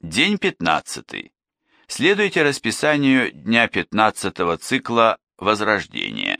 День 15. Следуйте расписанию дня 15 цикла Возрождение.